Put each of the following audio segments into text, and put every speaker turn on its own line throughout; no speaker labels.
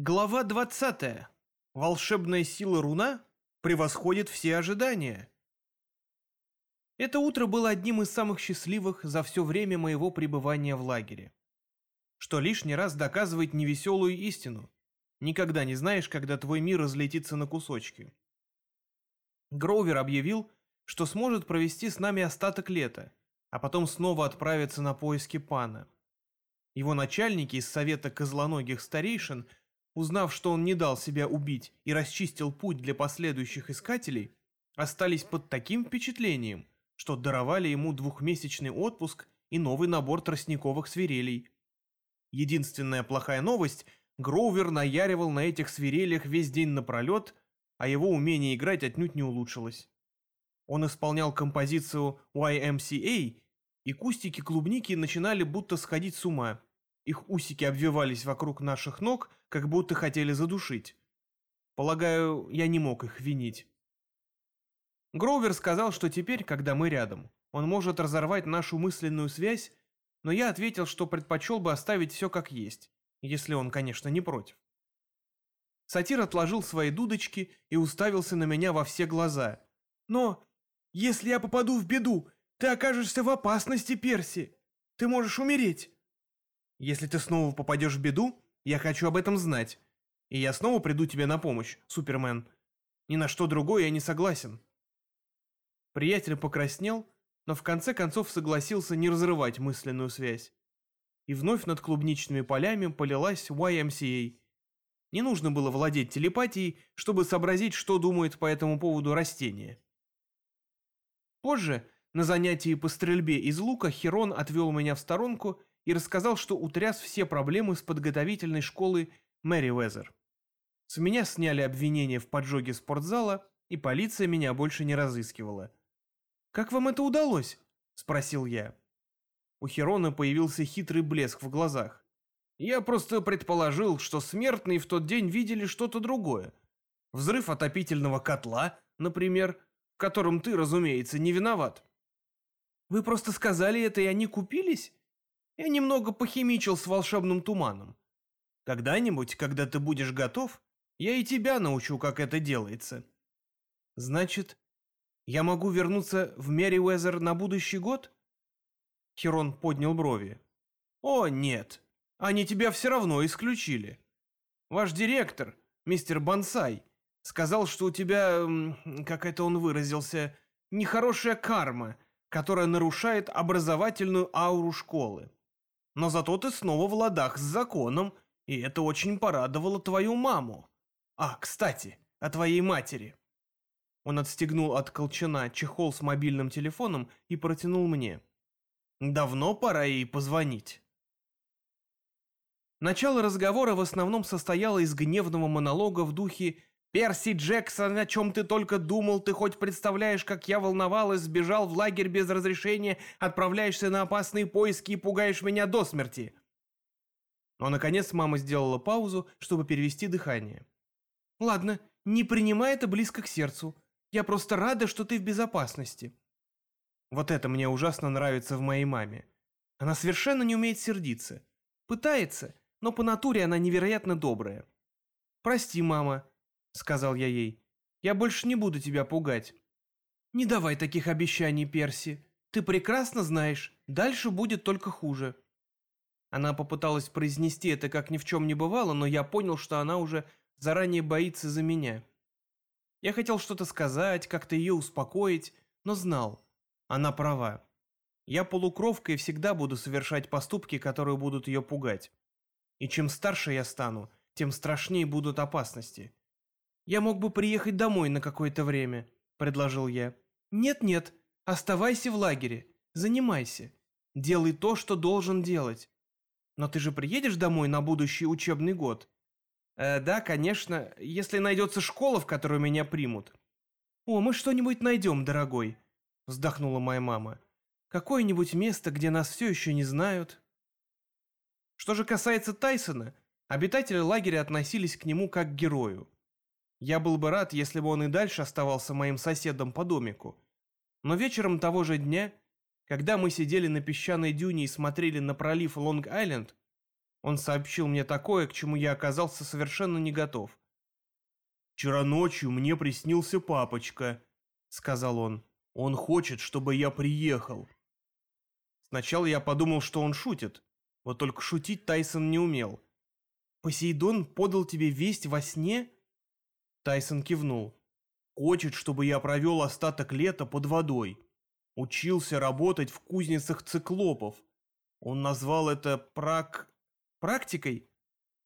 Глава 20. Волшебная сила руна превосходит все ожидания. Это утро было одним из самых счастливых за все время моего пребывания в лагере. Что лишний раз доказывает невеселую истину. Никогда не знаешь, когда твой мир разлетится на кусочки. Гроувер объявил, что сможет провести с нами остаток лета, а потом снова отправиться на поиски пана. Его начальники из совета козлоногих старейшин – узнав, что он не дал себя убить и расчистил путь для последующих искателей, остались под таким впечатлением, что даровали ему двухмесячный отпуск и новый набор тростниковых свирелей. Единственная плохая новость – Гроувер наяривал на этих свирелях весь день напролет, а его умение играть отнюдь не улучшилось. Он исполнял композицию YMCA, и кустики клубники начинали будто сходить с ума – их усики обвивались вокруг наших ног, как будто хотели задушить. Полагаю, я не мог их винить. Гроувер сказал, что теперь, когда мы рядом, он может разорвать нашу мысленную связь, но я ответил, что предпочел бы оставить все как есть, если он, конечно, не против. Сатир отложил свои дудочки и уставился на меня во все глаза. «Но, если я попаду в беду, ты окажешься в опасности, Перси. Ты можешь умереть. Если ты снова попадешь в беду, я хочу об этом знать. И я снова приду тебе на помощь, Супермен. Ни на что другое я не согласен. Приятель покраснел, но в конце концов согласился не разрывать мысленную связь. И вновь над клубничными полями полилась YMCA. Не нужно было владеть телепатией, чтобы сообразить, что думает по этому поводу растение. Позже, на занятии по стрельбе из лука, Херон отвел меня в сторонку и рассказал, что утряс все проблемы с подготовительной школы Мэри Уэзер. С меня сняли обвинение в поджоге спортзала, и полиция меня больше не разыскивала. «Как вам это удалось?» – спросил я. У Херона появился хитрый блеск в глазах. «Я просто предположил, что смертные в тот день видели что-то другое. Взрыв отопительного котла, например, в котором ты, разумеется, не виноват». «Вы просто сказали это, и они купились?» Я немного похимичил с волшебным туманом. Когда-нибудь, когда ты будешь готов, я и тебя научу, как это делается. Значит, я могу вернуться в Мерриуэзер на будущий год? Херон поднял брови. О, нет, они тебя все равно исключили. Ваш директор, мистер Бонсай, сказал, что у тебя, как это он выразился, нехорошая карма, которая нарушает образовательную ауру школы но зато ты снова в ладах с законом, и это очень порадовало твою маму. А, кстати, о твоей матери». Он отстегнул от колчана чехол с мобильным телефоном и протянул мне. «Давно пора ей позвонить». Начало разговора в основном состояло из гневного монолога в духе Перси Джексон, о чем ты только думал, ты хоть представляешь, как я волновалась, сбежал в лагерь без разрешения, отправляешься на опасные поиски и пугаешь меня до смерти. Но, наконец, мама сделала паузу, чтобы перевести дыхание. Ладно, не принимай это близко к сердцу. Я просто рада, что ты в безопасности. Вот это мне ужасно нравится в моей маме. Она совершенно не умеет сердиться. Пытается, но по натуре она невероятно добрая. Прости, мама, — сказал я ей. «Я больше не буду тебя пугать». «Не давай таких обещаний, Перси. Ты прекрасно знаешь, дальше будет только хуже». Она попыталась произнести это как ни в чем не бывало, но я понял, что она уже заранее боится за меня. Я хотел что-то сказать, как-то ее успокоить, но знал. Она права. Я полукровка и всегда буду совершать поступки, которые будут ее пугать. И чем старше я стану, тем страшнее будут опасности. «Я мог бы приехать домой на какое-то время», — предложил я. «Нет-нет, оставайся в лагере, занимайся. Делай то, что должен делать. Но ты же приедешь домой на будущий учебный год?» э, «Да, конечно, если найдется школа, в которую меня примут». «О, мы что-нибудь найдем, дорогой», — вздохнула моя мама. «Какое-нибудь место, где нас все еще не знают». Что же касается Тайсона, обитатели лагеря относились к нему как к герою. Я был бы рад, если бы он и дальше оставался моим соседом по домику. Но вечером того же дня, когда мы сидели на песчаной дюне и смотрели на пролив Лонг-Айленд, Он сообщил мне такое, к чему я оказался совершенно не готов.
«Вчера ночью мне приснился папочка», — сказал он. «Он хочет, чтобы я приехал».
Сначала я подумал, что он шутит. Вот только шутить Тайсон не умел. «Посейдон подал тебе весть во сне?» Тайсон кивнул.
«Хочет, чтобы я провел остаток лета под водой. Учился работать в кузницах циклопов. Он назвал это прак...
практикой?»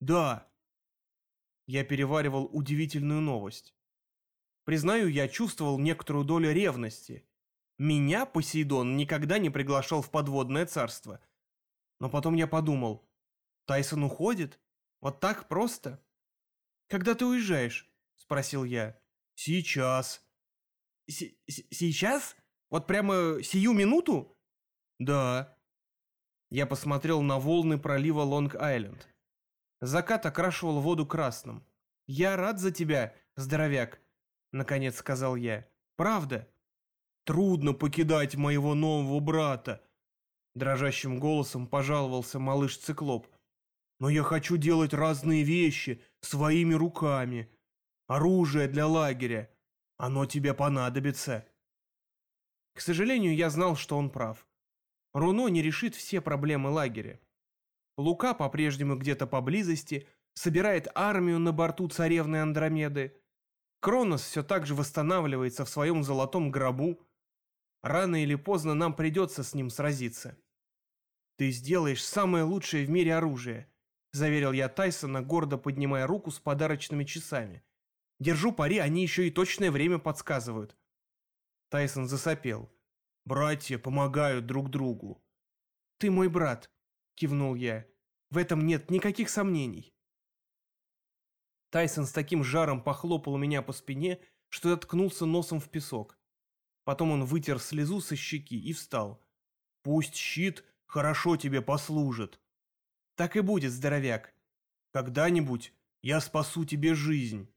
«Да».
Я переваривал удивительную новость. Признаю, я чувствовал некоторую долю ревности. Меня Посейдон никогда не приглашал в подводное царство. Но потом я подумал, Тайсон уходит? Вот так просто? Когда ты уезжаешь? Спросил я.
Сейчас.
С сейчас? Вот прямо сию минуту?
Да.
Я посмотрел на волны пролива Лонг-Айленд. Закат окрашивал воду красным. «Я рад за тебя, здоровяк», — наконец сказал я. «Правда».
«Трудно покидать моего нового брата», — дрожащим голосом пожаловался малыш-циклоп. Но я хочу делать разные вещи своими руками. Оружие для лагеря. Оно тебе понадобится.
К сожалению, я знал, что он прав. Руно не решит все проблемы лагеря. Лука по-прежнему где-то поблизости, собирает армию на борту царевны Андромеды. Кронос все так же восстанавливается в своем золотом гробу. Рано или поздно нам придется с ним сразиться. Ты сделаешь самое лучшее в мире оружие. — заверил я Тайсона, гордо поднимая руку с подарочными часами. «Держу пари, они еще и точное время подсказывают». Тайсон засопел.
«Братья помогают друг другу».
«Ты мой брат», — кивнул я. «В этом нет никаких сомнений». Тайсон с таким жаром похлопал меня по спине, что я ткнулся носом в песок. Потом он вытер слезу со щеки и встал.
«Пусть щит хорошо тебе послужит»,
так и будет, здоровяк.
Когда-нибудь я спасу тебе жизнь.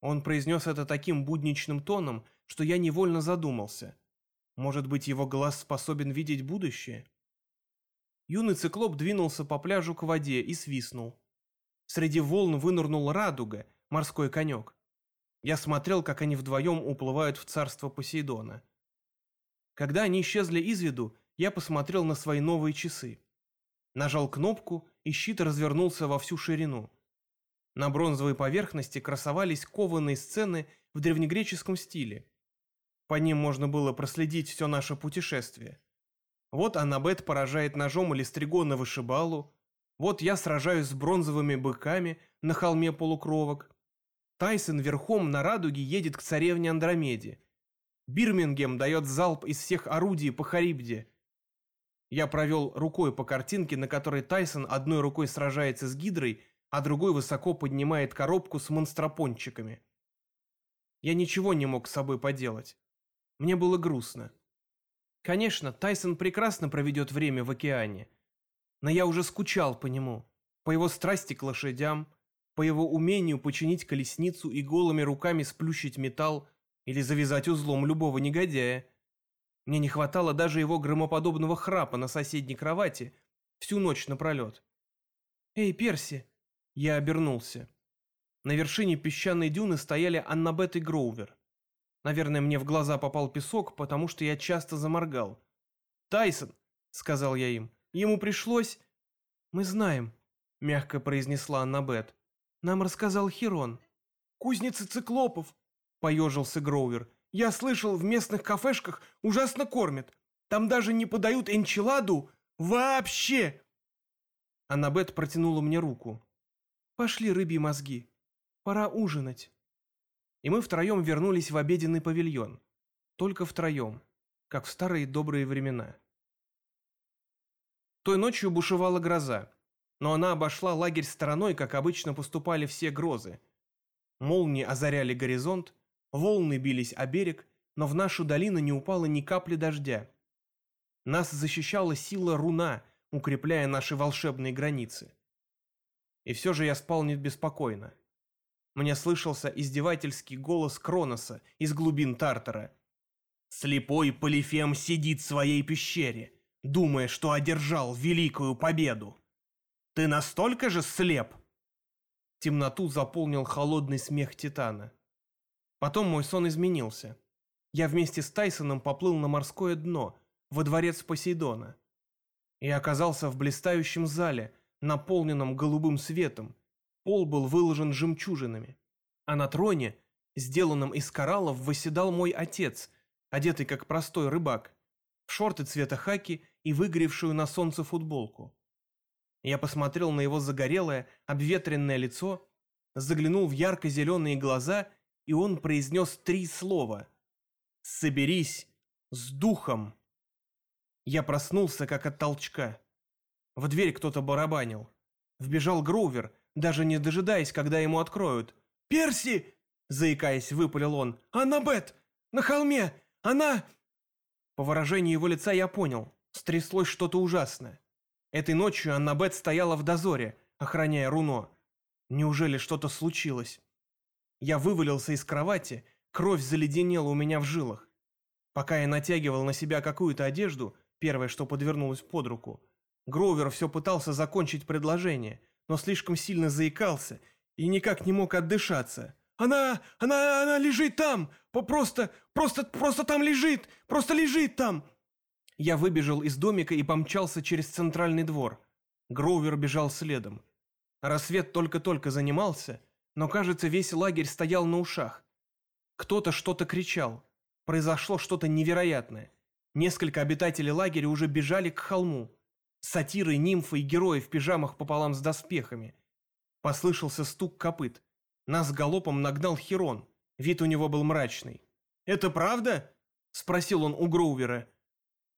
Он произнес это таким будничным тоном, что я невольно задумался. Может быть, его глаз способен видеть будущее? Юный циклоп двинулся по пляжу к воде и свистнул. Среди волн вынырнул радуга, морской конек. Я смотрел, как они вдвоем уплывают в царство Посейдона. Когда они исчезли из виду, я посмотрел на свои новые часы. Нажал кнопку, и щит развернулся во всю ширину. На бронзовой поверхности красовались кованые сцены в древнегреческом стиле. По ним можно было проследить все наше путешествие. Вот Аннабет поражает ножом Листригона вышибалу, вот я сражаюсь с бронзовыми быками на холме полукровок. Тайсон верхом на радуге едет к царевне Андромеде. Бирмингем дает залп из всех орудий по Харибде – я провел рукой по картинке, на которой Тайсон одной рукой сражается с Гидрой, а другой высоко поднимает коробку с монстропончиками. Я ничего не мог с собой поделать. Мне было грустно. Конечно, Тайсон прекрасно проведет время в океане. Но я уже скучал по нему, по его страсти к лошадям, по его умению починить колесницу и голыми руками сплющить металл или завязать узлом любого негодяя. Мне не хватало даже его громоподобного храпа на соседней кровати всю ночь напролет. «Эй, Перси!» Я обернулся. На вершине песчаной дюны стояли Аннабет и Гроувер. Наверное, мне в глаза попал песок, потому что я часто заморгал. «Тайсон!» — сказал я им. «Ему пришлось...» «Мы знаем», — мягко произнесла Аннабет. «Нам рассказал Хирон». «Кузница циклопов!» — поежился Гроувер. Я слышал, в местных кафешках ужасно кормят. Там даже не подают энчиладу вообще. Аннабет протянула мне руку. Пошли рыбьи мозги. Пора ужинать. И мы втроем вернулись в обеденный павильон. Только втроем, как в старые добрые времена. Той ночью бушевала гроза, но она обошла лагерь стороной, как обычно поступали все грозы. Молнии озаряли горизонт, Волны бились о берег, но в нашу долину не упало ни капли дождя. Нас защищала сила руна, укрепляя наши волшебные границы. И все же я спал не беспокойно. Мне слышался издевательский голос Кроноса из глубин Тартара. «Слепой Полифем сидит в своей пещере, думая, что одержал великую победу. Ты настолько же слеп?» Темноту заполнил холодный смех Титана. Потом мой сон изменился. Я вместе с Тайсоном поплыл на морское дно, во дворец Посейдона. И оказался в блистающем зале, наполненном голубым светом. Пол был выложен жемчужинами. А на троне, сделанном из кораллов, восседал мой отец, одетый как простой рыбак, в шорты цвета хаки и выгоревшую на солнце футболку. Я посмотрел на его загорелое, обветренное лицо, заглянул в ярко-зеленые глаза, и он произнес три слова. «Соберись с духом!» Я проснулся, как от толчка. В дверь кто-то барабанил. Вбежал Гроувер, даже не дожидаясь, когда ему откроют. «Перси!» — заикаясь, выпалил он. «Аннабет! На холме! Она...» По выражению его лица я понял. Стряслось что-то ужасное. Этой ночью Аннабет стояла в дозоре, охраняя Руно. Неужели что-то случилось? Я вывалился из кровати, кровь заледенела у меня в жилах. Пока я натягивал на себя какую-то одежду, первое, что подвернулось под руку, Гроувер все пытался закончить предложение, но слишком сильно заикался и никак не мог отдышаться. «Она, она, она лежит там! Просто, просто, просто там лежит! Просто лежит там!» Я выбежал из домика и помчался через центральный двор. Гроувер бежал следом. Рассвет только-только занимался, но, кажется, весь лагерь стоял на ушах. Кто-то что-то кричал. Произошло что-то невероятное. Несколько обитателей лагеря уже бежали к холму. Сатиры, нимфы и герои в пижамах пополам с доспехами. Послышался стук копыт. Нас галопом нагнал Херон. Вид у него был мрачный. «Это правда?» – спросил он у Гроувера.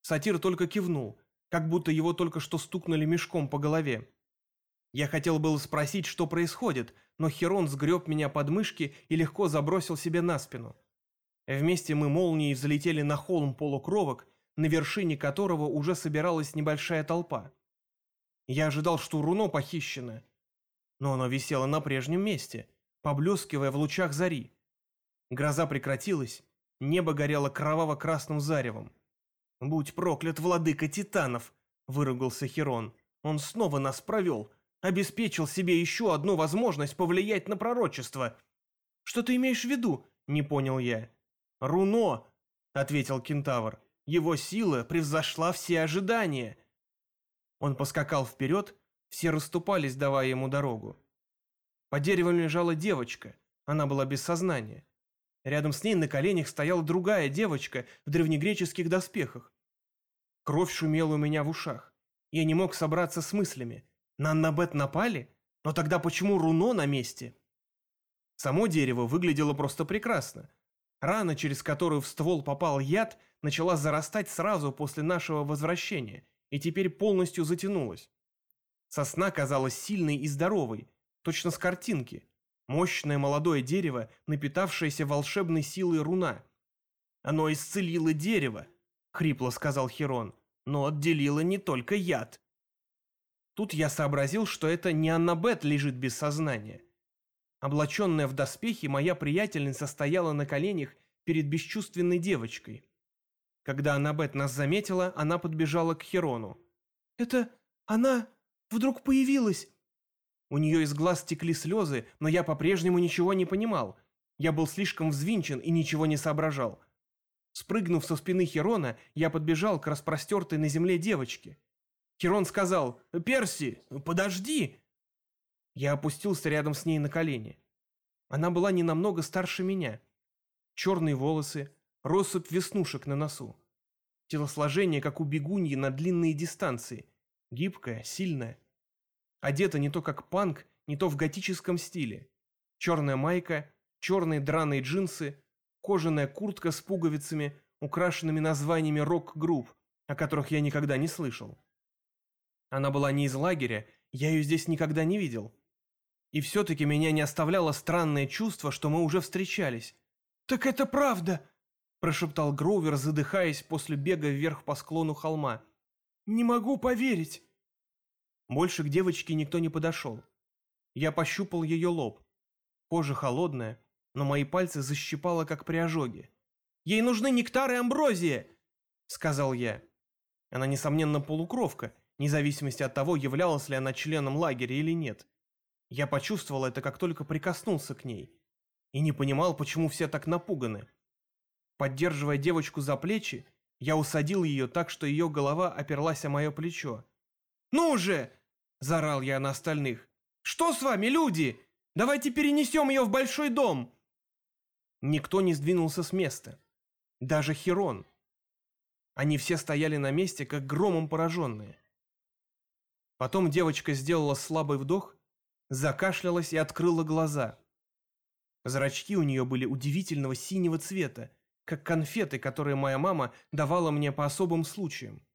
Сатир только кивнул, как будто его только что стукнули мешком по голове. Я хотел было спросить, что происходит, но Херон сгреб меня под мышки и легко забросил себе на спину. Вместе мы молнией взлетели на холм полукровок, на вершине которого уже собиралась небольшая толпа. Я ожидал, что руно похищено, но оно висело на прежнем месте, поблескивая в лучах зари. Гроза прекратилась, небо горело кроваво-красным заревом. «Будь проклят, владыка титанов!» – выругался Херон. «Он снова нас провел, обеспечил себе еще одну возможность повлиять на пророчество». «Что ты имеешь в виду?» – не понял я. «Руно!» – ответил кентавр. «Его сила превзошла все ожидания». Он поскакал вперед, все расступались, давая ему дорогу. По дереву лежала девочка, она была без сознания. Рядом с ней на коленях стояла другая девочка в древнегреческих доспехах. Кровь шумела у меня в ушах. Я не мог собраться с мыслями. На Аннабет напали? Но тогда почему руно на месте? Само дерево выглядело просто прекрасно. Рана, через которую в ствол попал яд, начала зарастать сразу после нашего возвращения и теперь полностью затянулась. Сосна казалась сильной и здоровой, точно с картинки. Мощное молодое дерево, напитавшееся волшебной силой руна. Оно исцелило дерево, хрипло сказал Херон, но отделила не только яд. Тут я сообразил, что это не Аннабет лежит без сознания. Облаченная в доспехи, моя приятельница стояла на коленях перед бесчувственной девочкой. Когда Аннабет нас заметила, она подбежала к Херону. «Это она вдруг появилась!» У нее из глаз текли слезы, но я по-прежнему ничего не понимал. Я был слишком взвинчен и ничего не соображал. Спрыгнув со спины Херона, я подбежал к распростертой на земле девочке. Херон сказал «Перси, подожди!» Я опустился рядом с ней на колени. Она была не намного старше меня. Черные волосы, россыпь веснушек на носу. Телосложение, как у бегуньи на длинные дистанции. Гибкая, сильная. Одета не то как панк, не то в готическом стиле. Черная майка, черные драные джинсы, кожаная куртка с пуговицами, украшенными названиями рок-групп, о которых я никогда не слышал. Она была не из лагеря, я ее здесь никогда не видел. И все-таки меня не оставляло странное чувство, что мы уже встречались. «Так это правда!» – прошептал Гроувер, задыхаясь после бега вверх по склону холма. «Не могу поверить!» Больше к девочке никто не подошел. Я пощупал ее лоб. Кожа холодная, но мои пальцы защипало, как при ожоге. «Ей нужны нектар и амброзия!» — сказал я. Она, несомненно, полукровка, независимости от того, являлась ли она членом лагеря или нет. Я почувствовал это, как только прикоснулся к ней. И не понимал, почему все так напуганы. Поддерживая девочку за плечи, я усадил ее так, что ее голова оперлась о мое плечо. «Ну же!» – заорал я на остальных. «Что с вами, люди? Давайте перенесем ее в большой дом!» Никто не сдвинулся с места. Даже Херон. Они все стояли на месте, как громом пораженные. Потом девочка сделала слабый вдох, закашлялась и открыла глаза. Зрачки у нее были удивительного синего цвета, как конфеты, которые моя мама давала мне по особым случаям.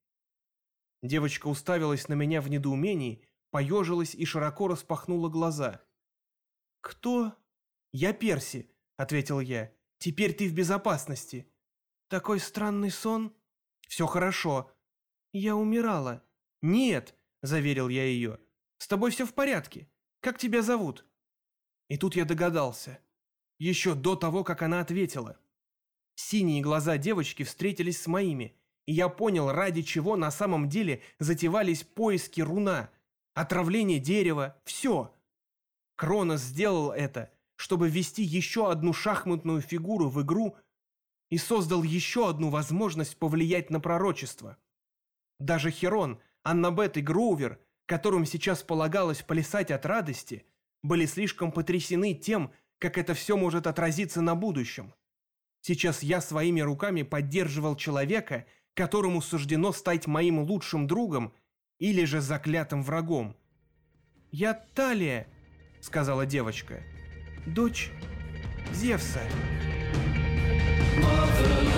Девочка уставилась на меня в недоумении, поежилась и широко распахнула глаза. «Кто?» «Я Перси», — ответил я. «Теперь ты в безопасности». «Такой странный сон?» «Все хорошо». «Я умирала». «Нет», — заверил я ее. «С тобой все в порядке. Как тебя зовут?» И тут я догадался. Еще до того, как она ответила. Синие глаза девочки встретились с моими, и я понял, ради чего на самом деле затевались поиски руна, отравление дерева, все. Кронос сделал это, чтобы ввести еще одну шахматную фигуру в игру и создал еще одну возможность повлиять на пророчество. Даже Херон, Аннабет и Гроувер, которым сейчас полагалось плясать от радости, были слишком потрясены тем, как это все может отразиться на будущем. Сейчас я своими руками поддерживал человека, которому суждено стать моим лучшим другом или же заклятым врагом. «Я Талия», — сказала девочка, — «дочь Зевса». Child.